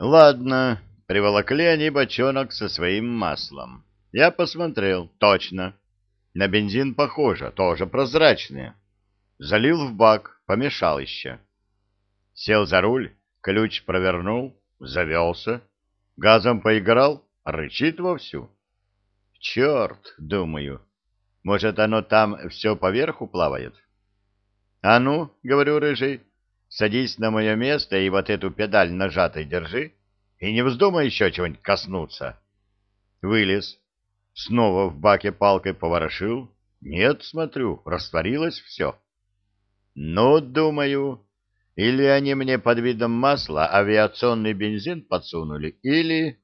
Ладно, приволокли они бочонок со своим маслом. Я посмотрел, точно. На бензин похоже, тоже прозрачное. Залил в бак, помешал еще. Сел за руль, ключ провернул, завелся. Газом поиграл, рычит вовсю. Черт, думаю, может, оно там все поверху плавает? А ну, говорю, рыжий, садись на мое место и вот эту педаль нажатой держи, и не вздумай еще чего-нибудь коснуться. Вылез, снова в баке палкой поворошил. Нет, смотрю, растворилось все. Ну, думаю, или они мне под видом масла авиационный бензин подсунули, или...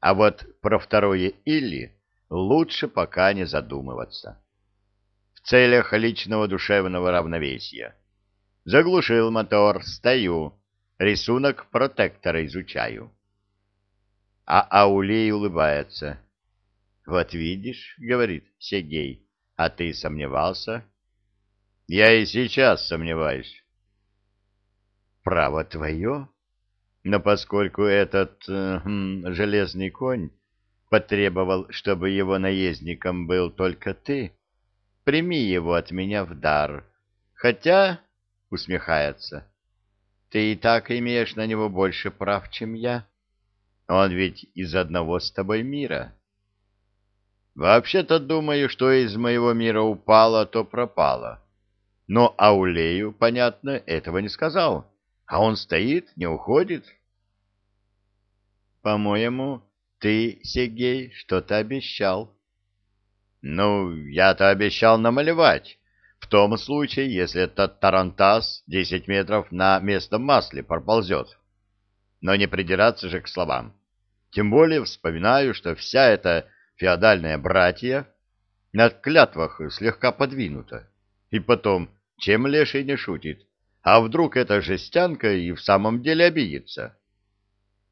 А вот про второе «или» лучше пока не задумываться. В целях личного душевного равновесия. Заглушил мотор, стою, рисунок протектора изучаю. А Аулей улыбается. «Вот видишь, — говорит Сергей, — а ты сомневался?» «Я и сейчас сомневаюсь». «Право твое, но поскольку этот э, хм, железный конь потребовал, чтобы его наездником был только ты, прими его от меня в дар. Хотя, — усмехается, — ты и так имеешь на него больше прав, чем я. Он ведь из одного с тобой мира. Вообще-то думаю, что из моего мира упало, то пропало. Но Аулею, понятно, этого не сказал. А он стоит, не уходит. По-моему, ты, Сергей, что-то обещал. Ну, я-то обещал намалевать. В том случае, если этот тарантас десять метров на местном масле проползет. Но не придираться же к словам. Тем более вспоминаю, что вся эта феодальная братья на клятвах слегка подвинута. И потом, чем леший не шутит? А вдруг эта жестянка и в самом деле обидится?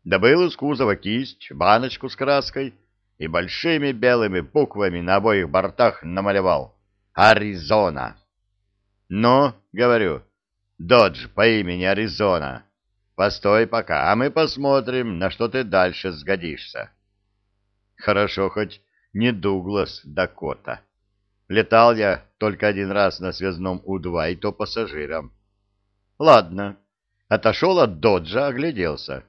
Добыл из кузова кисть, баночку с краской и большими белыми буквами на обоих бортах намалевал «Аризона». «Ну, — говорю, — Додж по имени Аризона, постой пока, а мы посмотрим, на что ты дальше сгодишься». Хорошо хоть не Дуглас Дакота. Летал я только один раз на связном У-2, и то пассажиром. Ладно, отошел от Доджа, огляделся.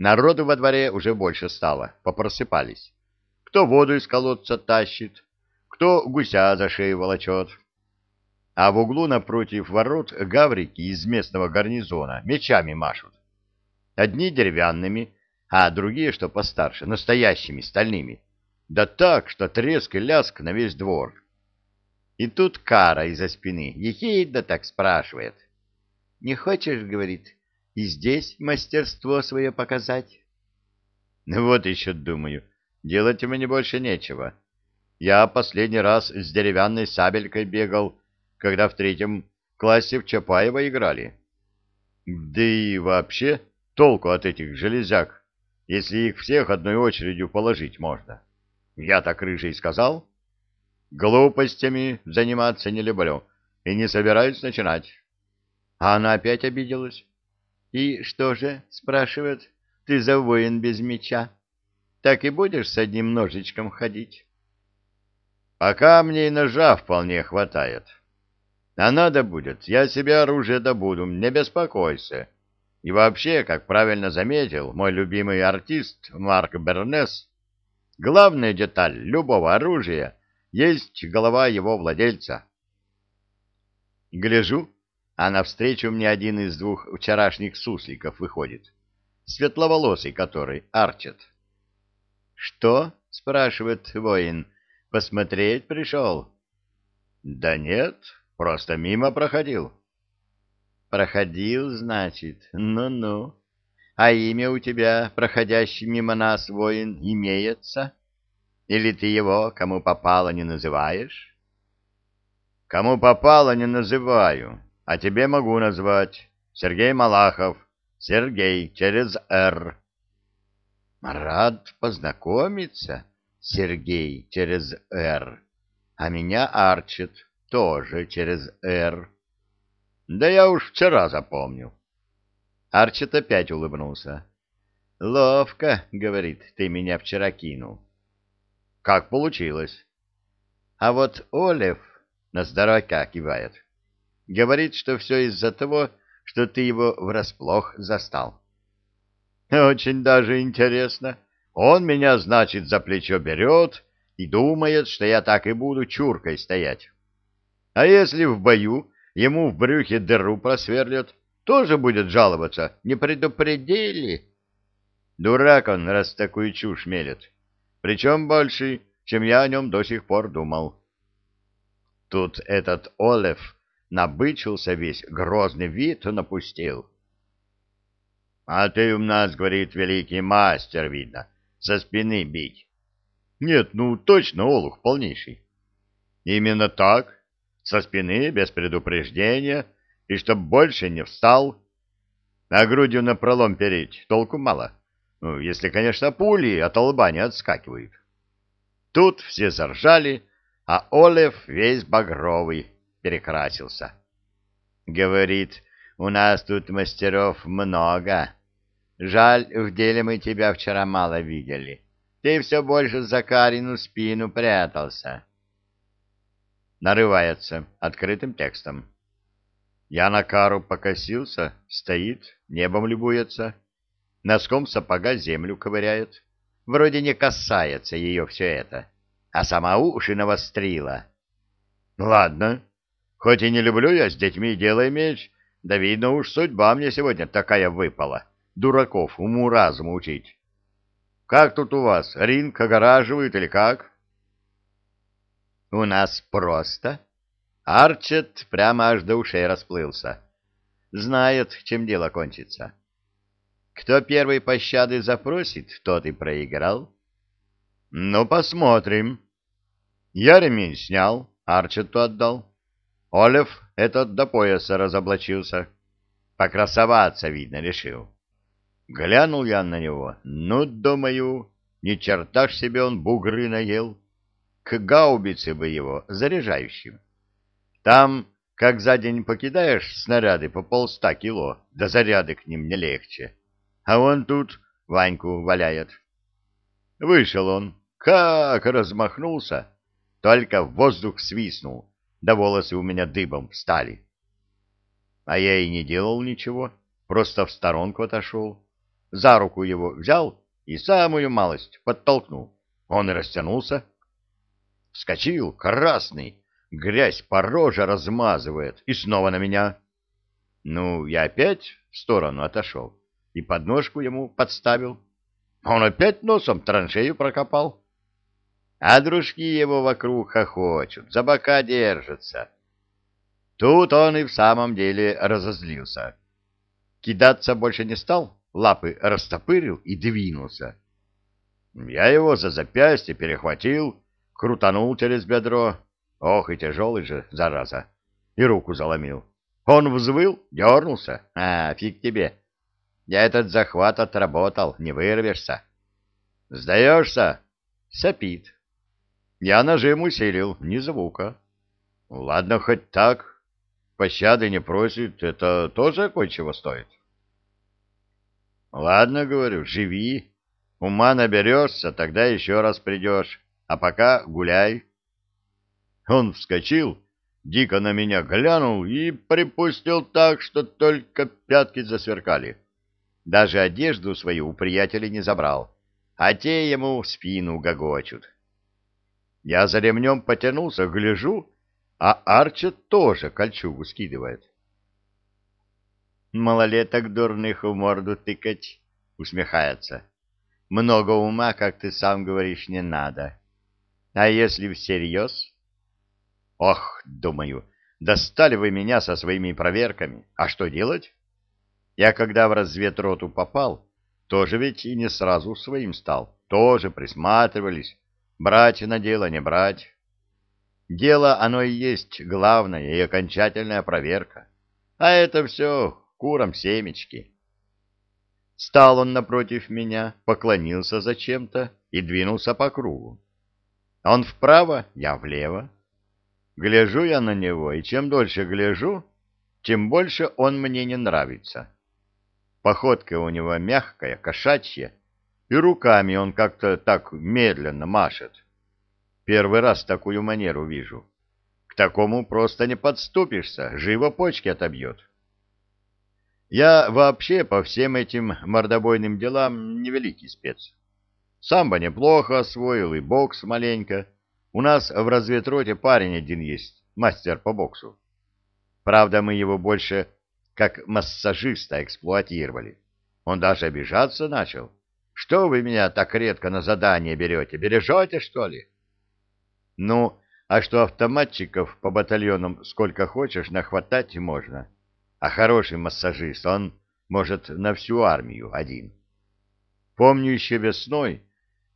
Народу во дворе уже больше стало, попросыпались. Кто воду из колодца тащит, кто гуся за шею волочет. А в углу напротив ворот гаврики из местного гарнизона мечами машут. Одни деревянными, а другие, что постарше, настоящими стальными. Да так, что треск и ляск на весь двор. И тут Кара из-за спины ехидно так спрашивает. «Не хочешь, — говорит, и здесь мастерство свое показать. Ну вот еще думаю, делать мне больше нечего. Я последний раз с деревянной сабелькой бегал, когда в третьем классе в Чапаева играли. Да и вообще толку от этих железяк, если их всех одной очередью положить можно. Я так рыжий сказал. Глупостями заниматься не люблю и не собираюсь начинать. А она опять обиделась. И что же, спрашивает, ты за воин без меча? Так и будешь с одним ножичком ходить? Пока мне и ножа вполне хватает. А надо будет, я себе оружие добуду, не беспокойся. И вообще, как правильно заметил мой любимый артист Марк Бернес, главная деталь любого оружия есть голова его владельца. Гляжу, а навстречу мне один из двух вчерашних сусликов выходит, светловолосый который, Арчет. «Что?» — спрашивает воин. «Посмотреть пришел?» «Да нет, просто мимо проходил». «Проходил, значит? Ну-ну. А имя у тебя, проходящий мимо нас воин, имеется? Или ты его, кому попало, не называешь?» «Кому попало, не называю. А тебе могу назвать Сергей Малахов. Сергей через «Р». Рад познакомиться, Сергей через «Р». А меня Арчит тоже через «Р». Да я уж вчера запомнил. Арчит опять улыбнулся. Ловко, говорит, ты меня вчера кинул. Как получилось? А вот Олев на здоровяка кивает. Говорит, что все из-за того, что ты его врасплох застал. Очень даже интересно. Он меня, значит, за плечо берет и думает, что я так и буду чуркой стоять. А если в бою ему в брюхе дыру просверлят, тоже будет жаловаться. Не предупредили. Дурак он, раз такую чушь мелет. Причем больше, чем я о нем до сих пор думал. Тут этот Олев набычился весь, грозный вид напустил. — А ты у нас, — говорит, — великий мастер, видно, со спины бить. — Нет, ну точно олух полнейший. — Именно так, со спины, без предупреждения, и чтоб больше не встал. А грудью напролом переть толку мало. Ну, если, конечно, пули от лба не отскакивают. Тут все заржали, а Олев весь багровый перекрасился. Говорит, у нас тут мастеров много. Жаль, в деле мы тебя вчера мало видели. Ты все больше за Карину спину прятался. Нарывается открытым текстом. Я на кару покосился, стоит, небом любуется, носком сапога землю ковыряет. Вроде не касается ее все это, а сама уши навострила. Ладно, хоть и не люблю я с детьми дело иметь, да видно уж судьба мне сегодня такая выпала, дураков уму-разуму учить. Как тут у вас, ринг огораживают или как? У нас просто, Арчет прямо аж до ушей расплылся. Знает, чем дело кончится. Кто первый пощады запросит, тот и проиграл. Ну, посмотрим. Я ремень снял, Арчету отдал. Олев этот до пояса разоблачился. Покрасоваться, видно, решил. Глянул я на него. Ну, думаю, ни черта ж себе он бугры наел. К гаубице бы его, заряжающим. Там, как за день покидаешь снаряды по полста кило, да заряды к ним не легче. А он тут Ваньку валяет. Вышел он, как размахнулся, только в воздух свистнул, да волосы у меня дыбом встали. А я и не делал ничего, просто в сторонку отошел. За руку его взял и самую малость подтолкнул. Он и растянулся. Вскочил, красный, грязь по роже размазывает, и снова на меня. Ну, я опять в сторону отошел и подножку ему подставил. Он опять носом траншею прокопал. А дружки его вокруг хохочут, за бока держатся. Тут он и в самом деле разозлился. Кидаться больше не стал, лапы растопырил и двинулся. Я его за запястье перехватил, крутанул через бедро, Ох, и тяжелый же, зараза. И руку заломил. Он взвыл, дернулся. А, фиг тебе. Я этот захват отработал, не вырвешься. Сдаешься? Сопит. Я нажим усилил, ни звука. Ладно, хоть так. Пощады не просит, это тоже кое-чего стоит. Ладно, говорю, живи. Ума наберешься, тогда еще раз придешь. А пока гуляй. Он вскочил, дико на меня глянул и припустил так, что только пятки засверкали. Даже одежду свою у приятелей не забрал, а те ему в спину гогочут. Я за ремнем потянулся, гляжу, а Арчет тоже кольчугу скидывает. «Малолеток дурных в морду тыкать», — усмехается. «Много ума, как ты сам говоришь, не надо. А если всерьез?» Ох, думаю, достали вы меня со своими проверками. А что делать? Я когда в разведроту попал, тоже ведь и не сразу своим стал. Тоже присматривались. Брать на дело, не брать. Дело оно и есть главная и окончательная проверка. А это все куром семечки. Стал он напротив меня, поклонился зачем-то и двинулся по кругу. Он вправо, я влево. Гляжу я на него, и чем дольше гляжу, тем больше он мне не нравится. походка у него мягкая, кошачья, и руками он как-то так медленно машет. Первый раз такую манеру вижу. К такому просто не подступишься, живо почки отобьет. Я вообще по всем этим мордобойным делам невеликий спец. Самбо неплохо освоил и бокс маленько. У нас в разведроте парень один есть, мастер по боксу. Правда, мы его больше как массажиста эксплуатировали. Он даже обижаться начал. Что вы меня так редко на задание берете? Бережете, что ли? Ну, а что автоматчиков по батальонам сколько хочешь нахватать можно. А хороший массажист, он может на всю армию один. Помню еще весной,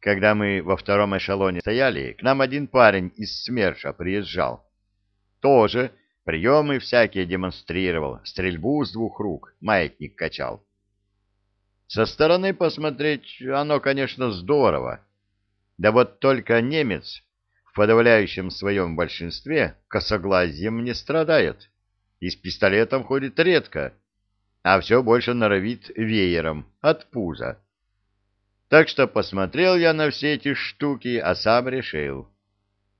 когда мы во втором эшелоне стояли, к нам один парень из СМЕРШа приезжал. Тоже приемы всякие демонстрировал, стрельбу с двух рук, маятник качал. Со стороны посмотреть оно, конечно, здорово. Да вот только немец в подавляющем своем большинстве косоглазием не страдает и с пистолетом ходит редко, а все больше норовит веером от пуза. Так что посмотрел я на все эти штуки, а сам решил.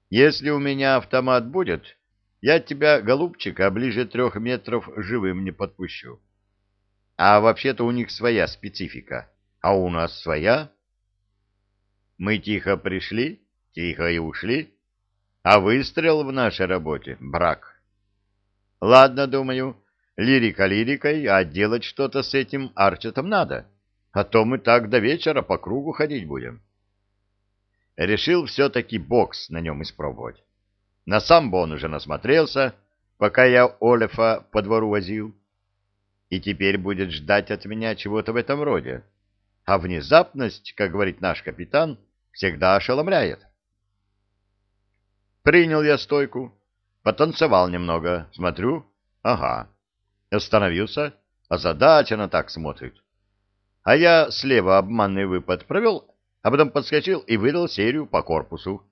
Если у меня автомат будет, я тебя, голубчика, ближе трех метров живым не подпущу. А вообще-то у них своя специфика, а у нас своя. Мы тихо пришли, Тихо и ушли. А выстрел в нашей работе — брак. Ладно, думаю, лирика лирикой, а делать что-то с этим Арчетом надо. А то мы так до вечера по кругу ходить будем. Решил все-таки бокс на нем испробовать. На самбо он уже насмотрелся, пока я Олефа по двору возил. И теперь будет ждать от меня чего-то в этом роде. А внезапность, как говорит наш капитан, всегда ошеломляет. Принял я стойку, потанцевал немного, смотрю, ага. Остановился, озадаченно так смотрит. А я слева обманный выпад провел, а потом подскочил и выдал серию по корпусу.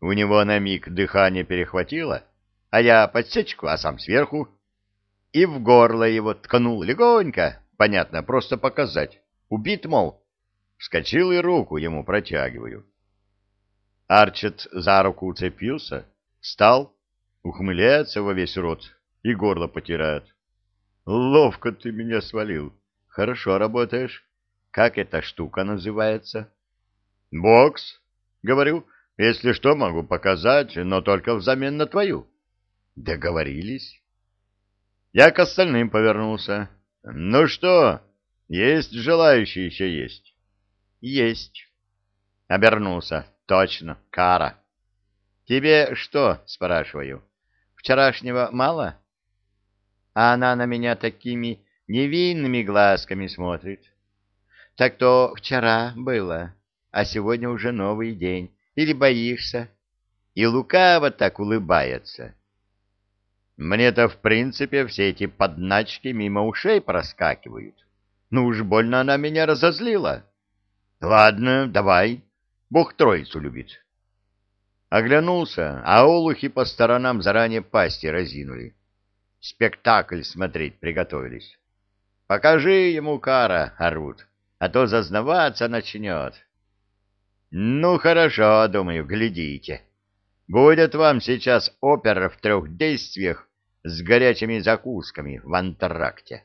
У него на миг дыхание перехватило, а я подсечку, а сам сверху, и в горло его ткнул легонько, понятно, просто показать. Убит, мол. Вскочил и руку ему протягиваю. Арчет за руку уцепился, встал, ухмыляется во весь рот и горло потирает. Ловко ты меня свалил. Хорошо работаешь. Как эта штука называется? Бокс. Говорю, если что, могу показать, но только взамен на твою. Договорились. Я к остальным повернулся. Ну что, есть желающие еще есть? Есть. Обернулся. Точно, кара. Тебе что, спрашиваю, вчерашнего мало? А она на меня такими невинными глазками смотрит. Так то вчера было, а сегодня уже новый день. Или боишься? И лукаво так улыбается. Мне-то, в принципе, все эти подначки мимо ушей проскакивают. Ну уж больно она меня разозлила. Ладно, давай, Бог троицу любит. Оглянулся, а олухи по сторонам заранее пасти разинули. Спектакль смотреть приготовились. Покажи ему, кара, орут, а то зазнаваться начнет. Ну, хорошо, думаю, глядите. Будет вам сейчас опера в трех действиях с горячими закусками в антракте.